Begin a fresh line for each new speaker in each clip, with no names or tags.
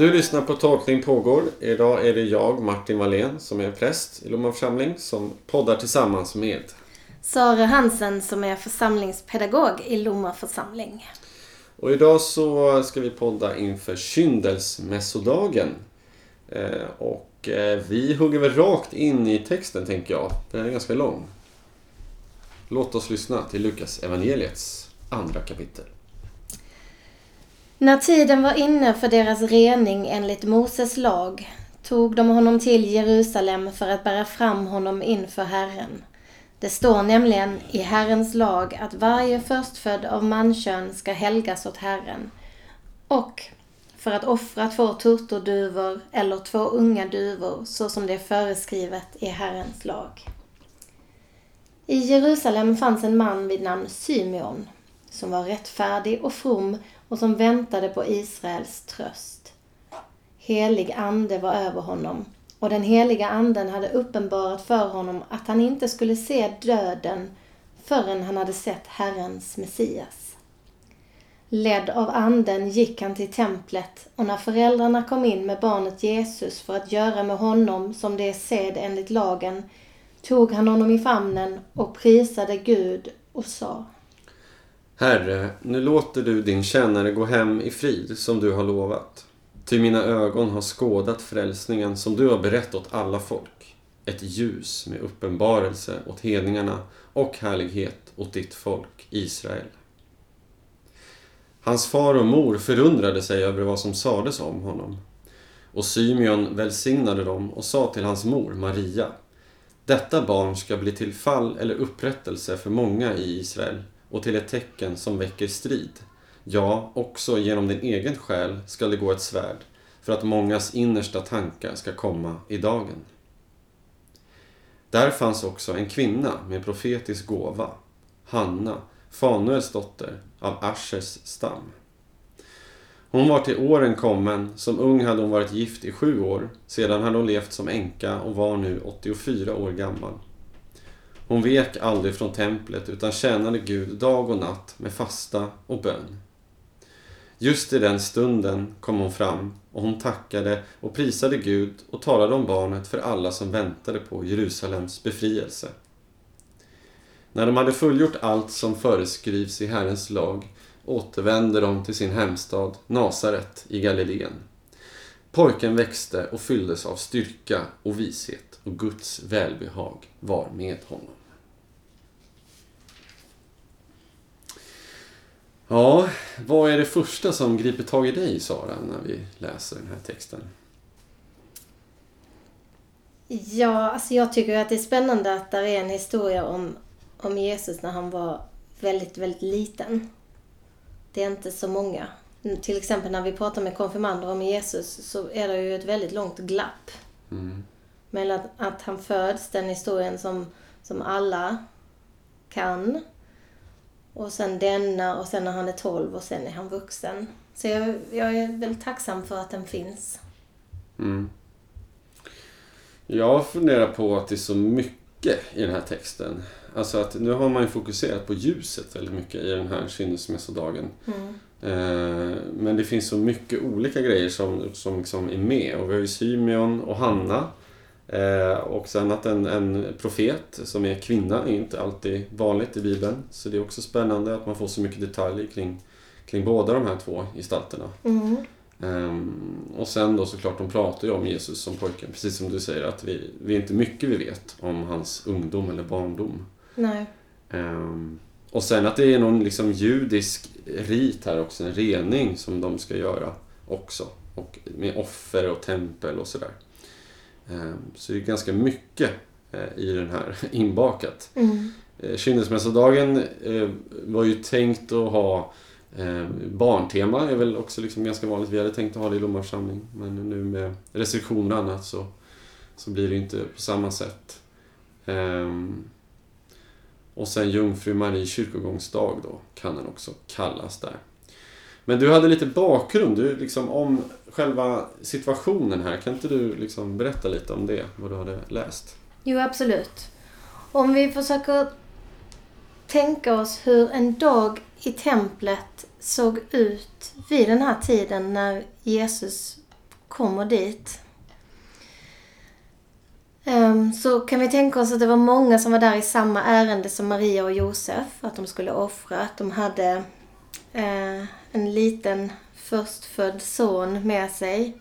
Du lyssnar på Tolkning pågår. Idag är det jag, Martin Wallén, som är präst i Lomma församling, som poddar tillsammans med
Sara Hansen som är församlingspedagog i Lomma församling.
Och idag så ska vi podda inför kyndelsmässodagen. Eh, och eh, vi hugger väl rakt in i texten tänker jag. Den är ganska lång. Låt oss lyssna till Lukas evangeliets andra kapitel.
När tiden var inne för deras rening enligt Moses lag tog de honom till Jerusalem för att bära fram honom inför Herren. Det står nämligen i Herrens lag att varje förstfödd av mankön ska helgas åt Herren. Och för att offra två turturduvor eller två unga duvor så som det är föreskrivet i Herrens lag. I Jerusalem fanns en man vid namn Symeon som var rättfärdig och from och som väntade på Israels tröst. Helig ande var över honom och den heliga anden hade uppenbarat för honom att han inte skulle se döden förrän han hade sett Herrens Messias. Ledd av anden gick han till templet och när föräldrarna kom in med barnet Jesus för att göra med honom som det är sed enligt lagen tog han honom i famnen och prisade Gud och sa
Herre, nu låter du din tjänare gå hem i frid som du har lovat. Ty mina ögon har skådat frälsningen som du har berett åt alla folk. Ett ljus med uppenbarelse åt hedningarna och härlighet åt ditt folk Israel. Hans far och mor förundrade sig över vad som sades om honom. Och Symeon välsignade dem och sa till hans mor Maria Detta barn ska bli till fall eller upprättelse för många i Israel och till ett tecken som väcker strid. Ja, också genom din egen själ skall det gå ett svärd, för att mångas innersta tankar ska komma i dagen. Där fanns också en kvinna med profetisk gåva, Hanna, Fanuels dotter, av Aschers stam. Hon var till åren kommen, som ung hade hon varit gift i sju år, sedan hade hon levt som änka och var nu 84 år gammal. Hon vek aldrig från templet utan tjänade Gud dag och natt med fasta och bön. Just i den stunden kom hon fram och hon tackade och prisade Gud och talade om barnet för alla som väntade på Jerusalems befrielse. När de hade fullgjort allt som föreskrivs i Herrens lag återvände de till sin hemstad Nasaret i Galileen. Pojken växte och fylldes av styrka och vishet och Guds välbehag var med honom. Ja, vad är det första som griper tag i dig, Sara, när vi läser den här texten?
Ja, alltså jag tycker att det är spännande att det är en historia om, om Jesus när han var väldigt, väldigt liten. Det är inte så många. Till exempel när vi pratar med konfirmander om Jesus så är det ju ett väldigt långt glapp. Mm. Mellan att han föds, den historien som, som alla kan, och sen denna och sen när han är 12 och sen är han vuxen. Så jag, jag är väldigt tacksam för att den finns.
Mm. Jag funderar på att det är så mycket i den här texten. Alltså att nu har man ju fokuserat på ljuset väldigt mycket i den här kynnelsmässodagen. Mm. Eh, men det finns så mycket olika grejer som, som liksom är med. Och vi har ju Symeon och Hanna Eh, och sen att en, en profet som är kvinna är inte alltid vanligt i Bibeln. Så det är också spännande att man får så mycket detaljer kring, kring båda de här två gestalterna. Mm. Um, och sen då såklart, de pratar ju om Jesus som pojken, precis som du säger, att vi, vi är inte mycket vi vet om hans ungdom eller barndom.
Nej.
Um, och sen att det är någon liksom judisk rit här också, en rening som de ska göra också. Och med offer och tempel och sådär. Ehm, så det är ganska mycket eh, i den här inbakat. Mm. Eh, Kynnelsmässodagen eh, var ju tänkt att ha barntema, är väl också liksom ganska vanligt. Vi hade tänkt att ha det i Lomma församling. Men nu med restriktioner och annat så, så blir det inte på samma sätt. Ehm, och sen Jungfru Marie kyrkogångsdag då, kan den också kallas där. Men du hade lite bakgrund du, liksom, om själva situationen här. Kan inte du liksom berätta lite om det, vad du hade läst?
Jo, absolut. Om vi försöker tänka oss hur en dag i templet såg ut vid den här tiden när Jesus kommer dit. Ehm, så kan vi tänka oss att det var många som var där i samma ärende som Maria och Josef. Att de skulle offra. Att de hade eh, en liten förstfödd son med sig.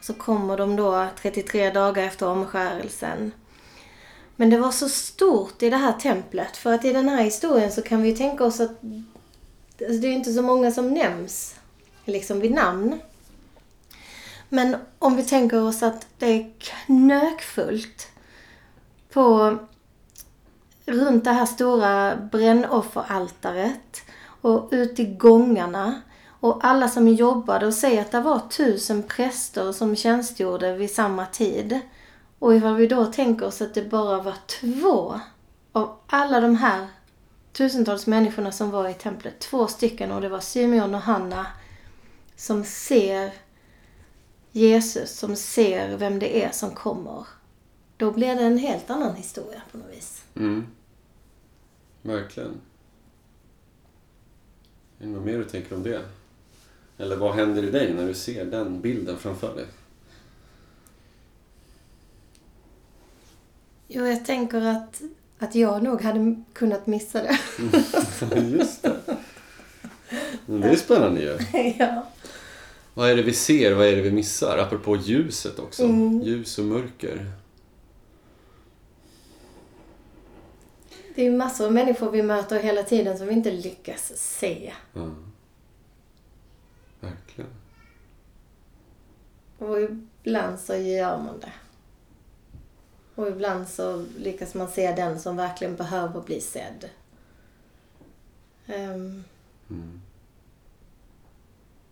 Så kommer de då 33 dagar efter omskärelsen. Men det var så stort i det här templet. För att i den här historien så kan vi ju tänka oss att alltså det är inte så många som nämns liksom vid namn. Men om vi tänker oss att det är knökfullt på runt det här stora brännofferaltaret och ut i gångarna. Och alla som jobbade och säger att det var tusen präster som tjänstgjorde vid samma tid. Och ifall vi då tänker oss att det bara var två av alla de här tusentals människorna som var i templet, två stycken och det var Symeon och Hanna som ser Jesus, som ser vem det är som kommer. Då blir det en helt annan historia på något vis.
Mm. Verkligen. Är det något mer du tänker om det? Eller vad händer i dig när du ser den bilden framför dig?
Jo, jag tänker att, att jag nog hade kunnat missa det.
Just det. Men det är spännande ju.
ja.
Vad är det vi ser? Vad är det vi missar? Apropå ljuset också.
Mm.
Ljus och mörker.
Det är massor av människor vi möter hela tiden som vi inte lyckas se.
Ja. Verkligen.
Och ibland så gör man det. Och ibland så lyckas man se den som verkligen behöver bli sedd. Ehm,
Mm.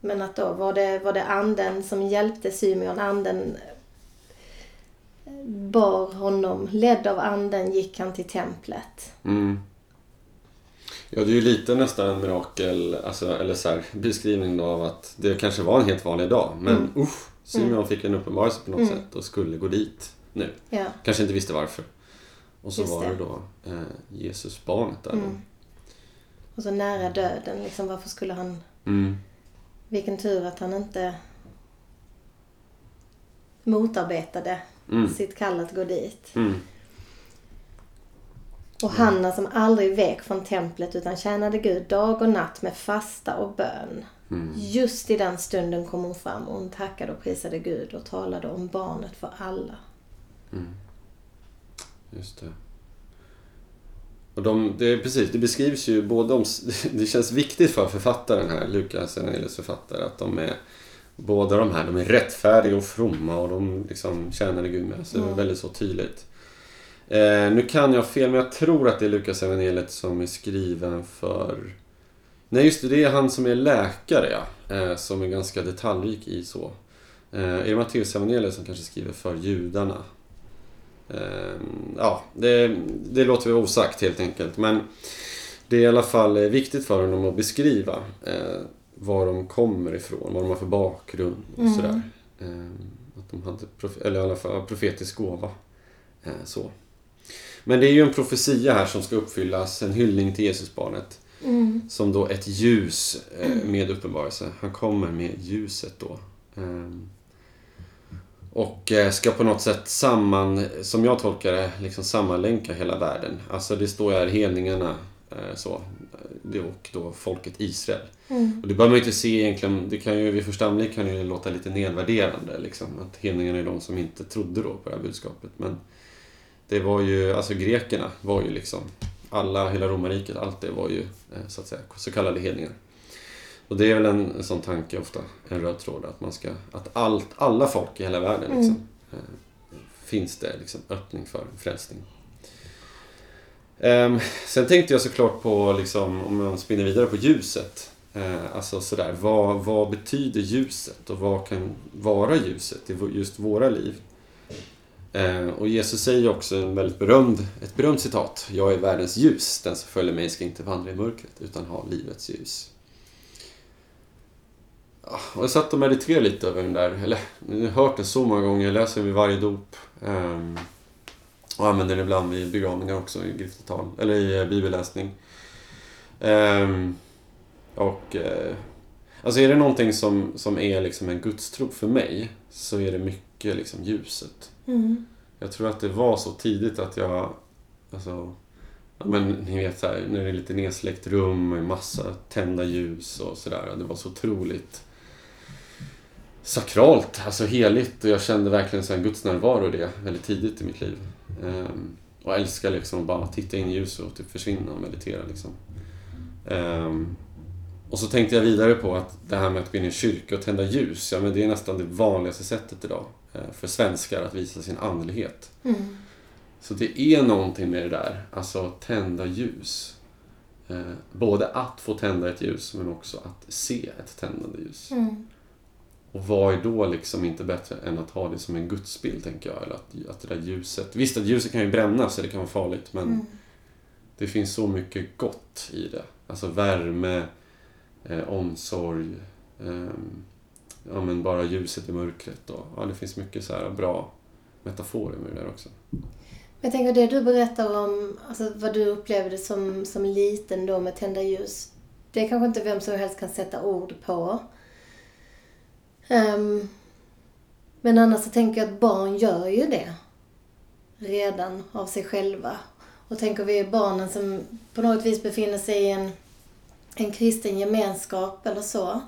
Men att då var det, var det anden som hjälpte Symeon. Anden bar honom. Ledd av anden gick han till templet.
Mm. Ja, det är ju lite nästan en mirakel, alltså, eller så här, beskrivning då av att det kanske var en helt vanlig dag. Men
Mm.
usch, Simeon fick en uppenbarelse på något
Mm.
sätt och skulle gå dit nu.
Ja.
Kanske inte visste varför. Och så
Just
var det,
det.
då eh, Jesus barnet där.
Mm. Och så nära döden. Liksom, varför skulle han...
Mm.
Vilken tur att han inte motarbetade
Mm.
sitt kall att gå dit.
Mm.
Och Hanna som aldrig vek från templet utan tjänade Gud dag och natt med fasta och bön.
Mm.
Just i den stunden kom hon fram och hon tackade och prisade Gud och talade om barnet för alla.
Just det. Och de, det är precis, det beskrivs ju både om... Det känns viktigt för författaren här, Lukas Evangelius författare, att de är... Båda de här, de är rättfärdiga och fromma och de liksom tjänade Gud med. Så det är
Mm.
väldigt så tydligt. Eh, nu kan jag fel, men jag tror att det är Lukas evangeliet som är skriven för... Nej, just det, det är han som är läkare, ja. Eh, som är ganska detaljrik i så. Eh, är det Matteus evangeliet som kanske skriver för judarna? Eh, ja, det, det låter vi osagt helt enkelt. Men det är i alla fall eh, viktigt för honom att beskriva eh, var de kommer ifrån, vad de har för bakgrund och
Mm.
sådär. Eh, att de hade, eller i alla fall profetisk gåva. Eh, så. Men det är ju en profetia här som ska uppfyllas, en hyllning till Jesusbarnet.
Mm.
Som då ett ljus eh, med uppenbarelse. Han kommer med ljuset då. Ehm, och eh, ska på något sätt samman, som jag tolkar det, liksom sammanlänka hela världen. Alltså det står här hedningarna eh, så. eh, det och då folket Israel.
Mm.
Och det behöver man ju inte se egentligen, det kan ju vid första anblick kan ju låta lite nedvärderande liksom. Att hedningarna är de som inte trodde då på det här budskapet. Men det var ju, alltså grekerna var ju liksom, alla, hela romarriket, allt det var ju eh, så att säga så kallade hedningar. Och det är väl en, en sån tanke ofta, en röd tråd, att man ska, att allt, alla folk i hela världen liksom, eh, finns det liksom öppning för frälsning. Um, sen tänkte jag såklart på, liksom, om man spinner vidare på ljuset. Uh, alltså sådär, vad, vad betyder ljuset och vad kan vara ljuset i just våra liv? Uh, och Jesus säger också en väldigt berömd, ett berömt citat. Jag är världens ljus, den som följer mig ska inte vandra i mörkret utan ha livets ljus. Ah, och jag satt och mediterade lite över den där, eller jag har hört den så många gånger, jag läser den vid varje dop. Um, och använder den ibland vid begravningar också i griftetal, eller i eh, bibelläsning. Ehm, och eh, Alltså är det någonting som, som är liksom en gudstro för mig så är det mycket liksom ljuset.
Mm.
Jag tror att det var så tidigt att jag... Alltså, ja, men ni vet så här, när det är lite nedsläckt rum med massa tända ljus och sådär. Det var så otroligt sakralt, alltså heligt. Och jag kände verkligen så en gudsnärvaro i det väldigt tidigt i mitt liv. Ehm, och älskar liksom att bara titta in i ljuset och typ försvinna och meditera. Liksom. Ehm, och så tänkte jag vidare på att det här med att gå in i en kyrka och tända ljus, ja men det är nästan det vanligaste sättet idag eh, för svenskar att visa sin andlighet.
Mm.
Så det är någonting med det där, alltså tända ljus. Eh, både att få tända ett ljus men också att se ett tändande ljus.
Mm.
Och vad är då liksom inte bättre än att ha det som en gudsbild, tänker jag. Eller att, att det där ljuset... Visst, att ljuset kan ju brännas så det kan vara farligt, men
Mm.
det finns så mycket gott i det. Alltså värme, eh, omsorg, ehm, ja men bara ljuset i mörkret. Och, ja, det finns mycket så här bra metaforer med det där också.
Jag tänker det du berättar om, alltså vad du upplevde som, som liten då med tända ljus. Det kanske inte vem som helst kan sätta ord på. Um, men annars så tänker jag att barn gör ju det. Redan av sig själva. Och tänker vi barnen som på något vis befinner sig i en, en kristen gemenskap eller så.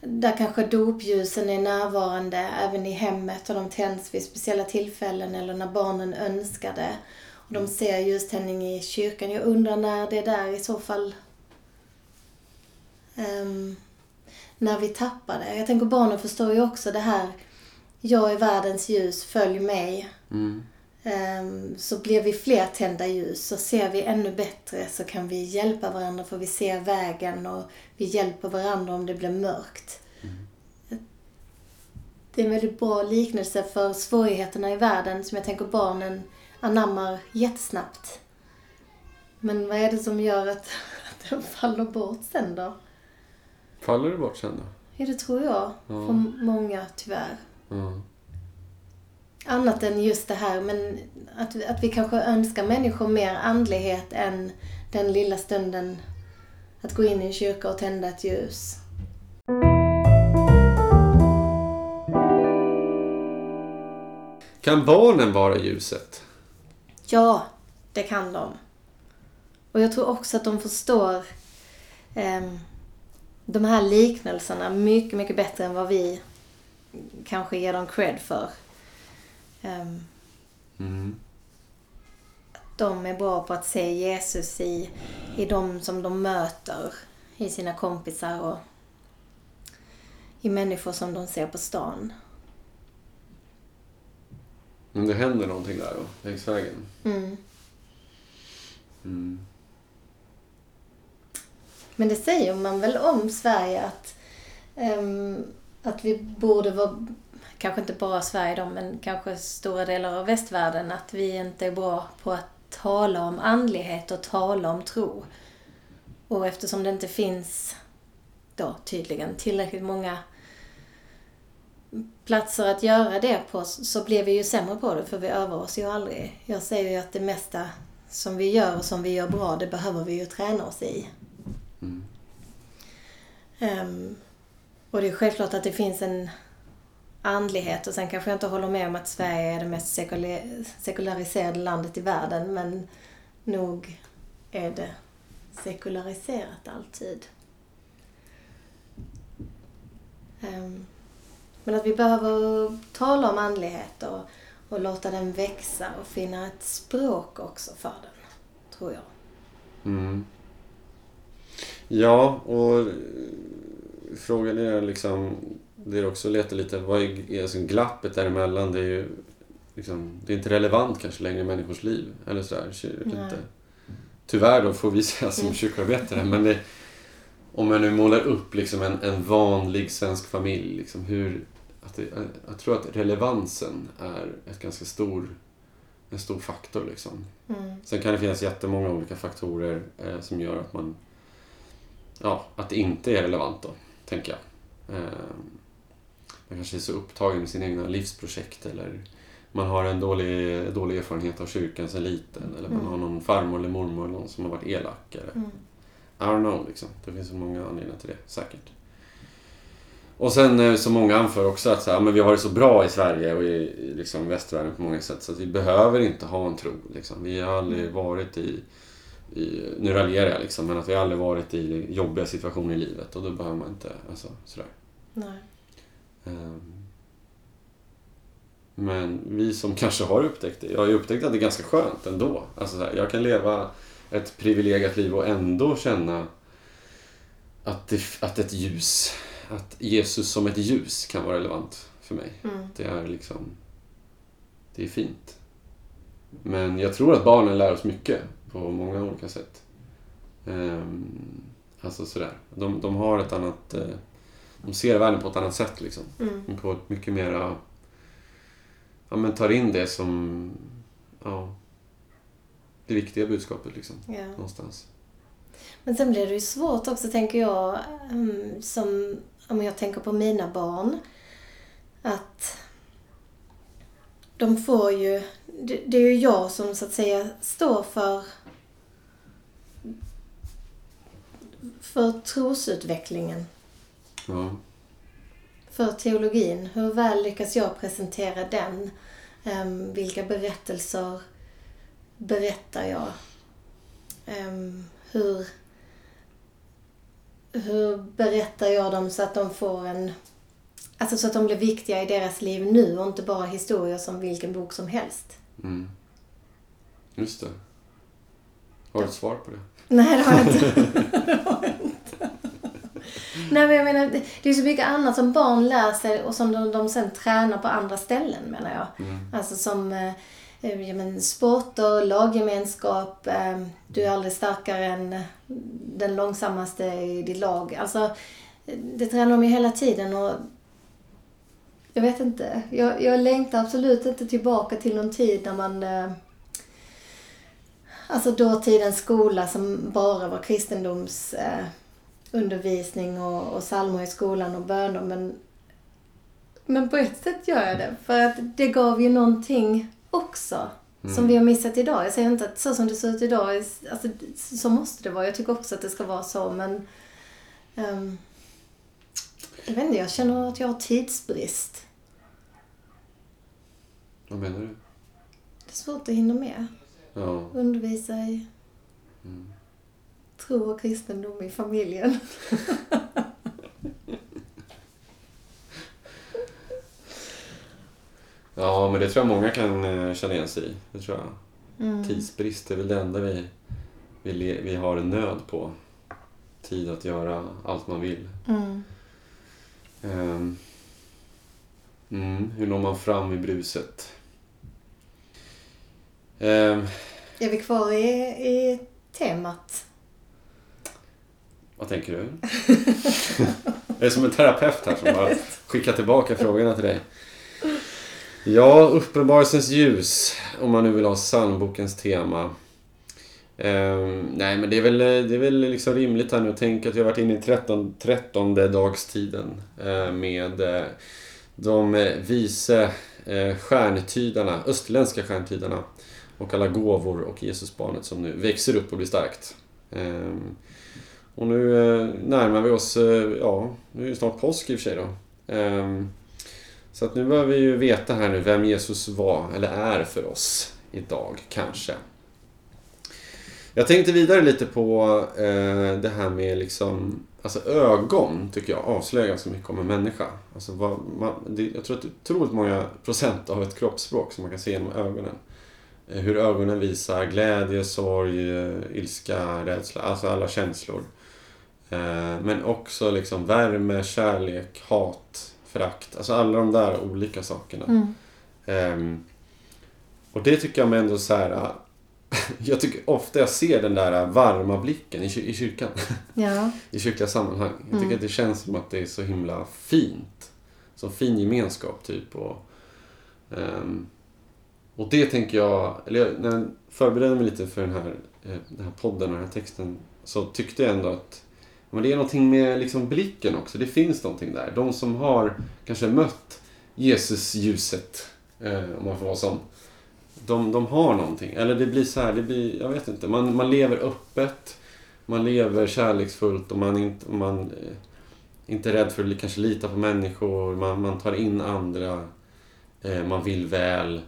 Där kanske dopljusen är närvarande även i hemmet och de tänds vid speciella tillfällen eller när barnen önskar det. Och de ser ljuständning i kyrkan. Jag undrar när det är där i så fall... Um, när vi tappar det. Jag tänker barnen förstår ju också det här. Jag är världens ljus, följ mig.
Mm.
Ehm, Så blir vi fler tända ljus så ser vi ännu bättre så kan vi hjälpa varandra för vi ser vägen och vi hjälper varandra om det blir mörkt. Det är en väldigt bra liknelse för svårigheterna i världen som jag tänker barnen anammar jättesnabbt. Men vad är det som gör att, att de faller bort sen då?
Faller det bort sen då?
Ja, det tror jag.
Ja.
För många tyvärr.
Ja.
Annat än just det här, men att, att vi kanske önskar människor mer andlighet än den lilla stunden att gå in i en kyrka och tända ett ljus.
Kan barnen vara ljuset?
Ja, det kan de. Och jag tror också att de förstår ehm, de här liknelserna mycket, mycket bättre än vad vi kanske ger dem cred för. Ehm,
Mm.
de är bra på att se Jesus i, i de som de möter, i sina kompisar och i människor som de ser på stan.
Men det händer någonting där då, längs vägen.
Mm.
Mm.
Men det säger man väl om Sverige att, um, att vi borde vara, kanske inte bara Sverige då, men kanske stora delar av västvärlden, att vi inte är bra på att tala om andlighet och tala om tro. Och eftersom det inte finns då tydligen tillräckligt många platser att göra det på så blir vi ju sämre på det för vi övar oss ju aldrig. Jag säger ju att det mesta som vi gör och som vi gör bra, det behöver vi ju träna oss i.
Mm.
Um, och det är självklart att det finns en andlighet och sen kanske jag inte håller med om att Sverige är det mest sekulariserade landet i världen men nog är det sekulariserat alltid. Um, men att vi behöver tala om andlighet och, och låta den växa och finna ett språk också för den, tror jag.
Mm. Ja, och frågan är liksom... Det är också att leta lite, vad är alltså glappet däremellan? Det är ju liksom, det är inte relevant kanske längre i människors liv. Eller sådär. Inte. Tyvärr då får vi säga som kyrkoarbetare. Men det, om jag nu målar upp liksom en, en vanlig svensk familj. Liksom hur, att det, jag tror att relevansen är ett ganska stor, en stor faktor. Liksom.
Mm.
Sen kan det finnas jättemånga olika faktorer eh, som gör att man ja, att det inte är relevant då, tänker jag. Eh, man kanske är så upptagen med sina egna livsprojekt eller man har en dålig, dålig erfarenhet av kyrkan sedan liten eller man
Mm.
har någon farmor eller mormor eller någon som har varit elak. Eller,
Mm.
I don't know, liksom. Det finns så många anledningar till det, säkert. Och sen eh, som många anför också att så här, men vi har det så bra i Sverige och i, i liksom västvärlden på många sätt så att vi behöver inte ha en tro. Liksom. Vi har aldrig varit i, i nu raljerar jag liksom, men att vi aldrig varit i jobbiga situationer i livet och då behöver man inte, alltså sådär.
Nej.
Ehm. Men vi som kanske har upptäckt det, jag har ju upptäckt att det är ganska skönt ändå. Alltså så här, jag kan leva ett privilegierat liv och ändå känna att, det, att ett ljus, att Jesus som ett ljus kan vara relevant för mig.
Mm.
Det är liksom, det är fint. Men jag tror att barnen lär oss mycket på många olika sätt. Ehm, alltså sådär. De, de har ett annat, eh, de ser världen på ett annat sätt liksom.
Mm.
På ett mycket mera, ja men tar in det som, ja, det viktiga budskapet liksom.
Ja.
Någonstans.
Men sen blir det ju svårt också, tänker jag, mm, som om jag tänker på mina barn. Att de får ju... Det, det är ju jag som så att säga står för för trosutvecklingen,
Ja.
för teologin. Hur väl lyckas jag presentera den? Ehm, vilka berättelser berättar jag? Ehm, hur, hur berättar jag dem så att de får en... Alltså så att de blir viktiga i deras liv nu och inte bara historier som vilken bok som helst.
Mm. Just det. Har du ett svar på det?
Nej, det har jag inte. Nej, men jag menar, det, det är så mycket annat som barn lär sig och som de, de sen tränar på andra ställen, menar jag.
Mm.
Alltså som eh, eh, ja, men sporter, laggemenskap, eh, du är aldrig starkare än den långsammaste i ditt lag. Alltså, eh, det tränar de ju hela tiden och jag vet inte. Jag, jag längtar absolut inte tillbaka till någon tid när man eh, Alltså dåtidens skola som bara var kristendoms eh, undervisning och, och psalmer i skolan och böner. Men, men på ett sätt gör jag det. För att det gav ju någonting också. Som vi har missat idag. Jag säger inte att så som det ser ut idag, alltså, så måste det vara. Jag tycker också att det ska vara så, men... ehm, jag vet inte, jag känner att jag har tidsbrist.
Vad menar du?
Det är svårt att hinna med.
Ja.
Undervisa i tro och kristendom i familjen.
ja, men det tror jag många kan eh, känna igen sig i. Det tror jag.
Mm.
Tidsbrist är väl det enda vi, vi, vi har en nöd på. Tid att göra allt man vill.
Mm.
Ehm. Mm, hur når man fram i bruset? Ehm,
Är vi kvar i, i temat?
vad tänker du? Jag är som en terapeut här som bara skickar tillbaka frågorna till dig. Ja, uppenbarelsens ljus, om man nu vill ha psalmbokens tema. Um, nej, men det är väl, det är väl liksom rimligt här nu att tänka att vi har varit inne i 13, 13 dagstiden uh, med uh, de eh, vise uh, stjärntydarna, österländska stjärntydarna och alla gåvor och Jesusbarnet som nu växer upp och blir starkt. Um, och nu uh, närmar vi oss, ja, nu är det snart påsk i och för sig då. Um, så att nu behöver vi ju veta här nu vem Jesus var, eller är för oss idag, kanske. Jag tänkte vidare lite på eh, det här med liksom, alltså ögon tycker jag avslöjar ganska mycket om en människa. Alltså vad, man, det, jag tror att det är otroligt många procent av ett kroppsspråk som man kan se genom ögonen. Eh, hur ögonen visar glädje, sorg, eh, ilska, rädsla, alltså alla känslor. Eh, men också liksom värme, kärlek, hat, förakt. Alltså alla de där olika sakerna.
Mm.
Ehm, och det tycker jag med ändå så här... Jag tycker ofta jag ser den där varma blicken i, i kyrkan.
Ja.
I kyrkliga sammanhang. Jag tycker
Mm.
att det känns som att det är så himla fint. Så fin gemenskap typ. Och, ehm, och det tänker jag... Eller jag, när jag förberedde mig lite för den här, eh, den här podden och den här texten. Så tyckte jag ändå att men det är någonting med liksom blicken också. Det finns någonting där. De som har kanske mött Jesus-ljuset. Eh, om man får vara sån. De, de har någonting. Eller det blir så här, det blir, jag vet inte. Man, man lever öppet. Man lever kärleksfullt och man inte... och Man, eh, inte rädd för att kanske lita på människor. Man, man tar in andra. Eh, man vill väl.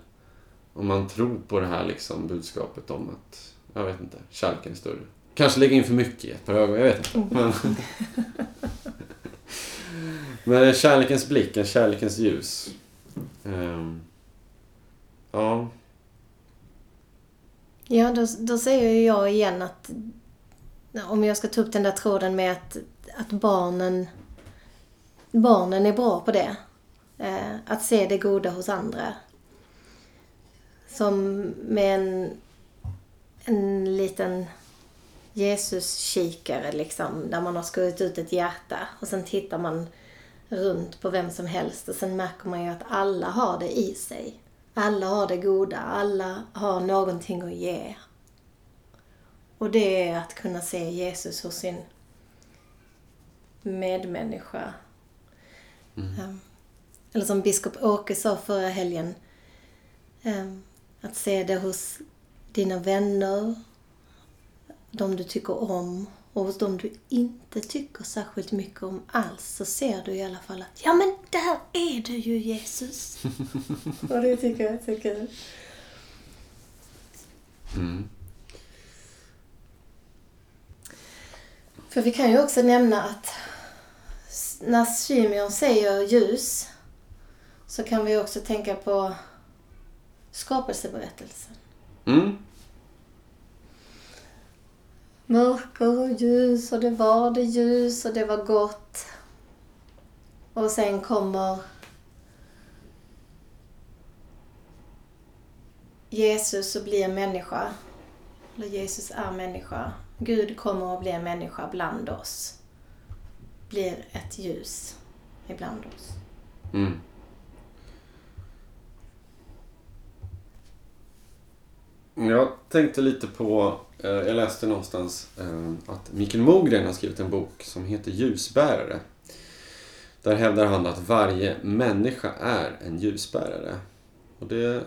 Och man tror på det här liksom, budskapet om att, jag vet inte, kärleken är större. Kanske lägga in för mycket i ett par ögon, jag vet inte. Men, men kärlekens blick, en kärlekens ljus. Um, ja.
Ja, då, då säger jag igen att om jag ska ta upp den där tråden med att, att barnen, barnen är bra på det. Eh, att se det goda hos andra. Som med en, en liten Jesus-kikare liksom, där man har skurit ut ett hjärta och sen tittar man runt på vem som helst och sen märker man ju att alla har det i sig. Alla har det goda, alla har någonting att ge. Och det är att kunna se Jesus hos sin medmänniska. Mm. Eller som biskop Åke sa förra helgen, att se det hos dina vänner, de du tycker om och hos de du inte tycker särskilt mycket om alls så ser du i alla fall att ja men där är du ju Jesus. och det tycker jag är så kul. Mm. För vi kan ju också nämna att när Symeon säger ljus så kan vi också tänka på skapelseberättelsen. Mm mörker och ljus och det var det ljus och det var gott. Och sen kommer Jesus och blir människa. Eller Jesus är människa. Gud kommer och blir människa bland oss. Blir ett ljus ibland oss. Mm.
Jag tänkte lite på Eh, jag läste någonstans eh, att Mikael Mogren har skrivit en bok som heter Ljusbärare. Där hävdar han att varje människa är en ljusbärare. Och det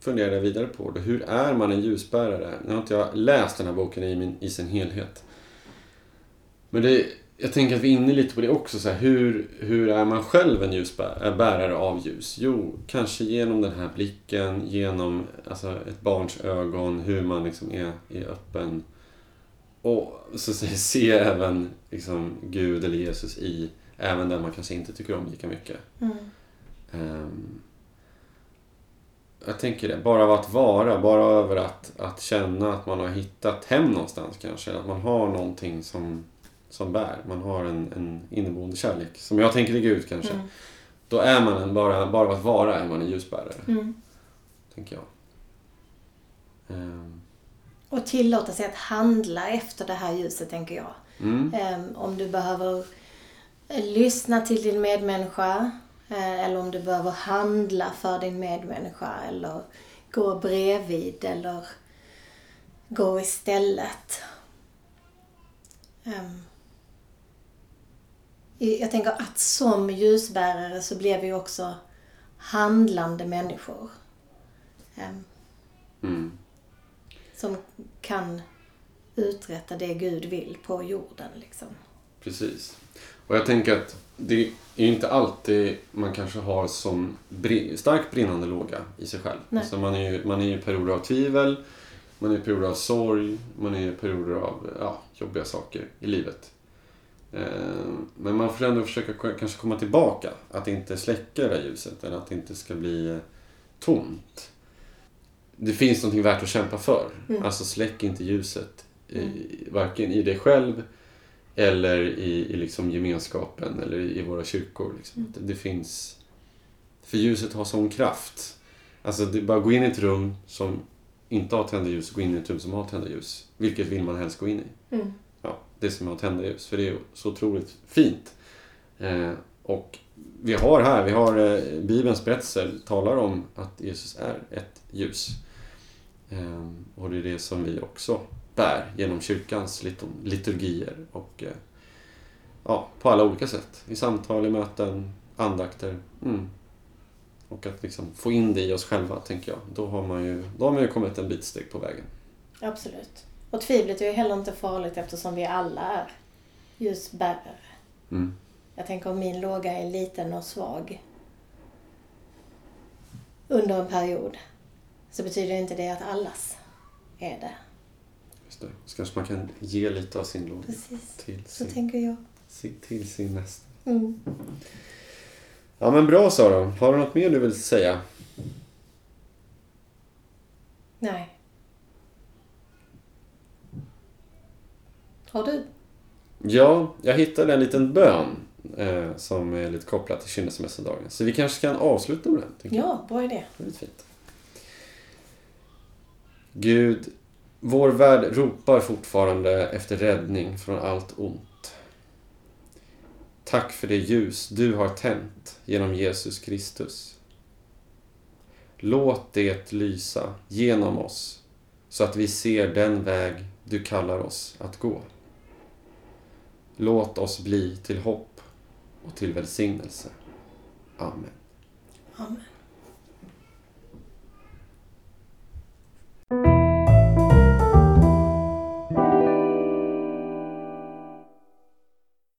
funderar jag vidare på. Hur är man en ljusbärare? Nu har inte jag läst den här boken i, min, i sin helhet. Men det, jag tänker att vi är inne lite på det också. Så här, hur, hur är man själv en ljusbärare av ljus? Jo, kanske genom den här blicken, genom alltså, ett barns ögon, hur man liksom är, är öppen. Och så att säga, se även liksom, Gud eller Jesus i, även den man kanske inte tycker om lika mycket. Mm. Um, jag tänker det, bara av att vara, bara över att, att känna att man har hittat hem någonstans kanske. Att man har någonting som som bär. Man har en, en inneboende kärlek. Som jag tänker ligga ut kanske. Mm. Då är man en, bara, bara av att vara är man en ljusbärare. Mm. Tänker jag.
Um. Och tillåta sig att handla efter det här ljuset, tänker jag. Mm. Um, om du behöver lyssna till din medmänniska. Uh, eller om du behöver handla för din medmänniska. Eller gå bredvid. Eller gå istället. Um, jag tänker att som ljusbärare så blir vi också handlande människor. Ehm, mm. Som kan uträtta det Gud vill på jorden. Liksom.
Precis. Och jag tänker att det är inte alltid man kanske har som starkt brinnande låga i sig själv. Alltså man är ju man är i perioder av tvivel, man är i perioder av sorg, man är i perioder av ja, jobbiga saker i livet. Eh, men man får ändå försöka kanske komma tillbaka. Att inte släcka det där ljuset eller att det inte ska bli eh, tomt. Det finns någonting värt att kämpa för. Mm. Alltså släck inte ljuset. I, mm. varken i dig själv eller i, i liksom gemenskapen eller i våra kyrkor. Liksom. Mm. Det, det, finns... För ljuset har sån kraft. Alltså det bara gå in i ett rum som inte har tända ljus och gå in i ett rum som har tända ljus. Vilket vill man helst gå in i? Mm det som är att tända ljus. För det är så otroligt fint. Eh, och vi har här, vi har eh, Bibelns berättelser talar om att Jesus är ett ljus. Eh, och det är det som vi också bär genom kyrkans liturgier och eh, ja, på alla olika sätt. I samtal, i möten, andakter. Mm. Och att liksom få in det i oss själva, tänker jag. Då har man ju, då har man ju kommit en bit steg på vägen.
Absolut. Och tvivlet är ju heller inte farligt eftersom vi alla är ljusbärare. Mm. Jag tänker om min låga är liten och svag under en period så betyder inte det att allas är det.
Just det. Så kanske man kan ge lite av sin låga
Precis.
till
Så
sin,
tänker jag.
sin, till sin nästa.
Mm.
Ja men bra Sara. Har du något mer du vill säga?
Nej. Har du?
Ja, jag hittade en liten bön eh, som är lite kopplad till kynnelsemässodagen. Så vi kanske kan avsluta med den.
Ja, bra idé.
Det är fint. Gud, vår värld ropar fortfarande efter räddning från allt ont. Tack för det ljus du har tänt genom Jesus Kristus. Låt det lysa genom oss så att vi ser den väg du kallar oss att gå. Låt oss bli till hopp och till välsignelse. Amen.
Amen.